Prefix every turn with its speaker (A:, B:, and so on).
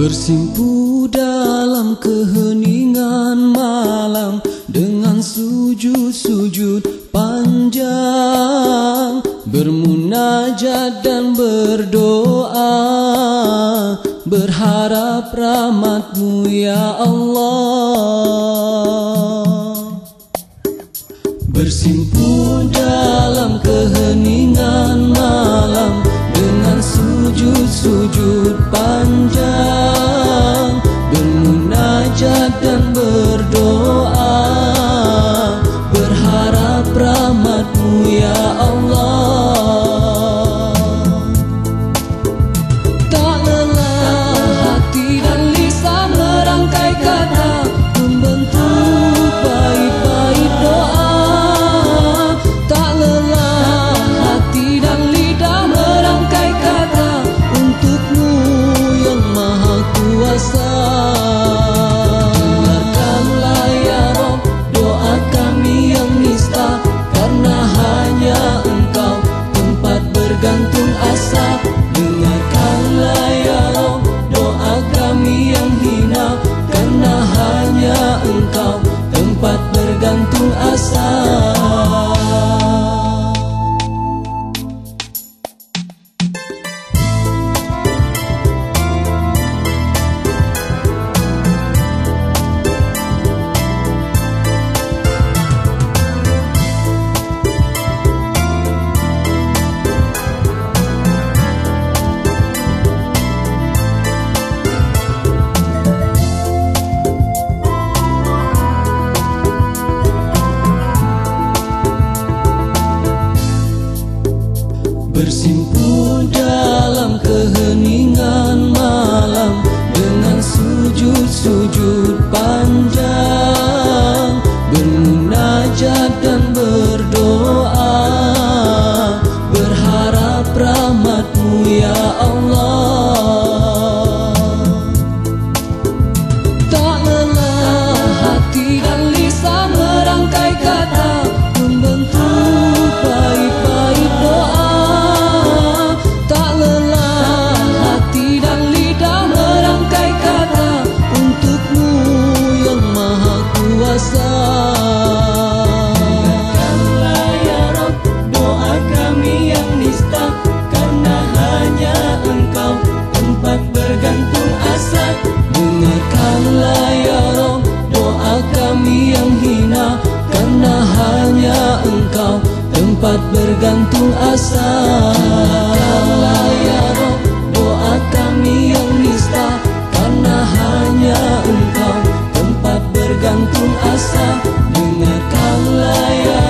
A: Bersimpu dalam keheningan malam Dengan sujud-sujud panjang Bermunajat dan berdoa. Berharap rahmatmu ya Allah. Bersimpu dalam bersimpuh yang hina Karena hanya engkau tempat bergantung asa. Kalah ya roh doa kami yang nista Karena hanya engkau tempat bergantung asa. Dengarkanlah ya